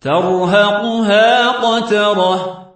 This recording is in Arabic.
ترهقها قترة.